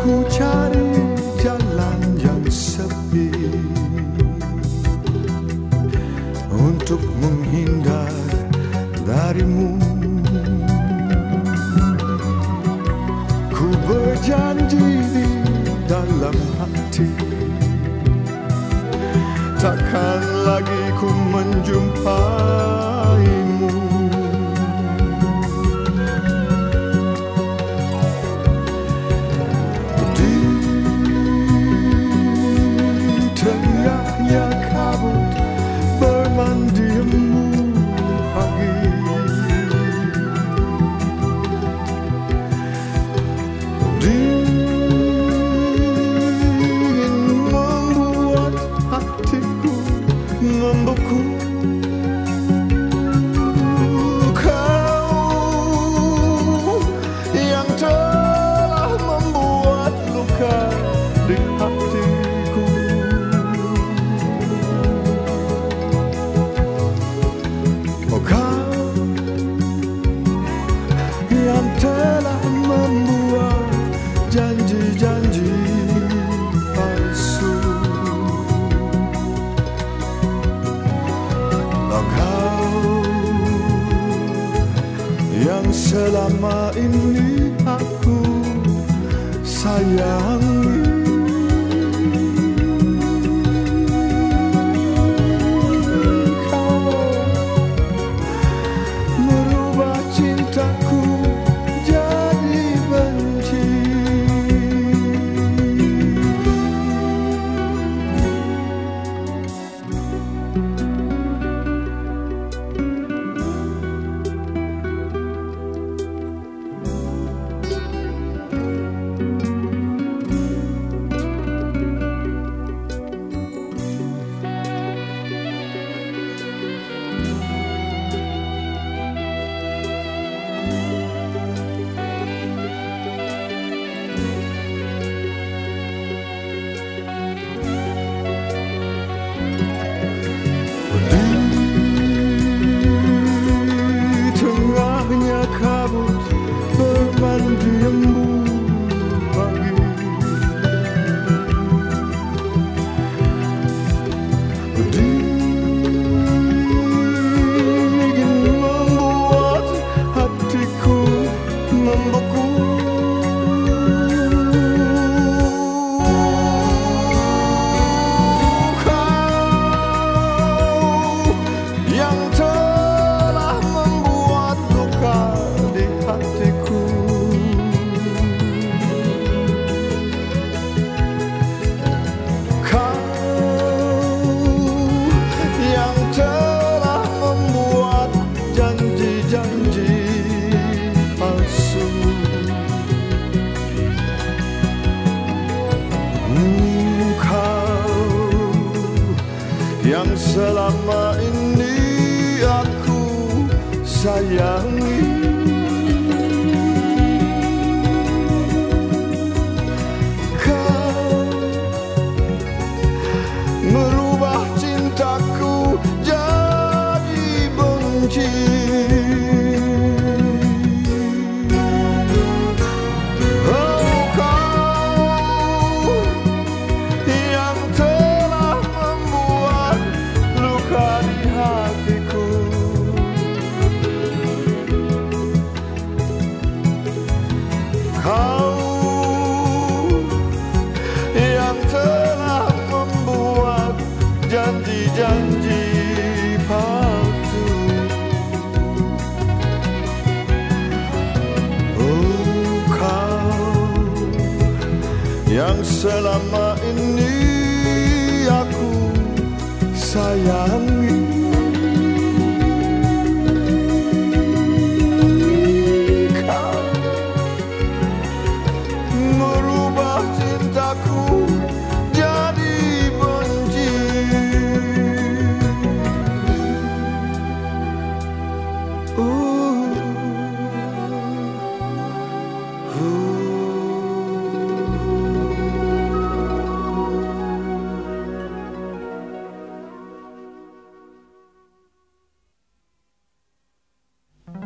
ku cari jalan yang sepi Untuk menghindar darimu. Ku berjanji di dalam hati Takkan lagi ku menjumpaimu. Yang selama ini aku sayangi yang selama ini aku sayangi janji-janji palsu. Oh kau yang selama ini aku sayangi